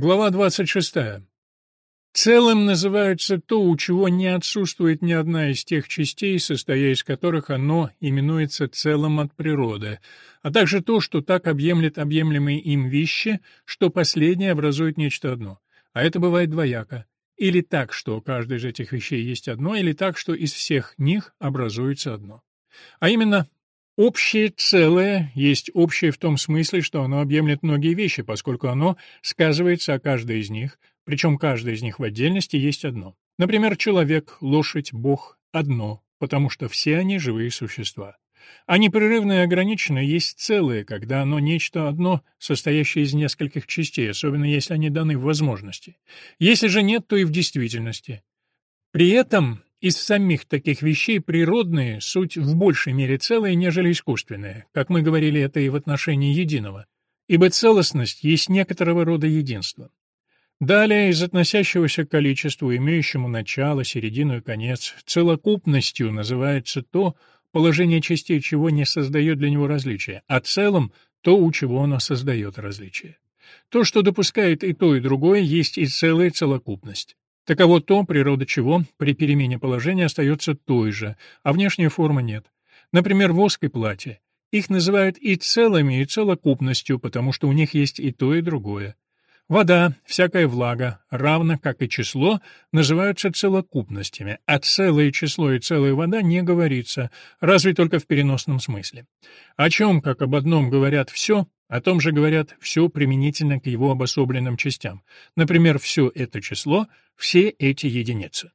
Глава 26. Целым называется то, у чего не отсутствует ни одна из тех частей, состоя из которых оно именуется целым от природы, а также то, что так объемлет объемлемые им вещи, что последнее образует нечто одно. А это бывает двояко. Или так, что каждая из этих вещей есть одно, или так, что из всех них образуется одно. А именно, Общее целое есть общее в том смысле, что оно объемлет многие вещи, поскольку оно сказывается о каждой из них, причем каждая из них в отдельности есть одно. Например, человек, лошадь, бог — одно, потому что все они живые существа. А непрерывное и ограниченное есть целое, когда оно нечто одно, состоящее из нескольких частей, особенно если они даны в возможности. Если же нет, то и в действительности. При этом из самих таких вещей природные суть в большей мере целые, нежели искусственные, как мы говорили это и в отношении единого, ибо целостность есть некоторого рода единство. Далее, из относящегося к количеству, имеющему начало, середину и конец, целокупностью называется то, положение частей чего не создает для него различия, а целым — то, у чего оно создает различие. То, что допускает и то, и другое, есть и целая целокупность. Таково то, природа чего при перемене положения остается той же, а внешняя форма нет. Например, воск и платье. Их называют и целыми, и целокупностью, потому что у них есть и то, и другое. Вода, всякая влага, равно как и число, называются целокупностями, а целое число и целая вода не говорится, разве только в переносном смысле. О чем, как об одном говорят все, о том же говорят все применительно к его обособленным частям. Например, все это число, все эти единицы.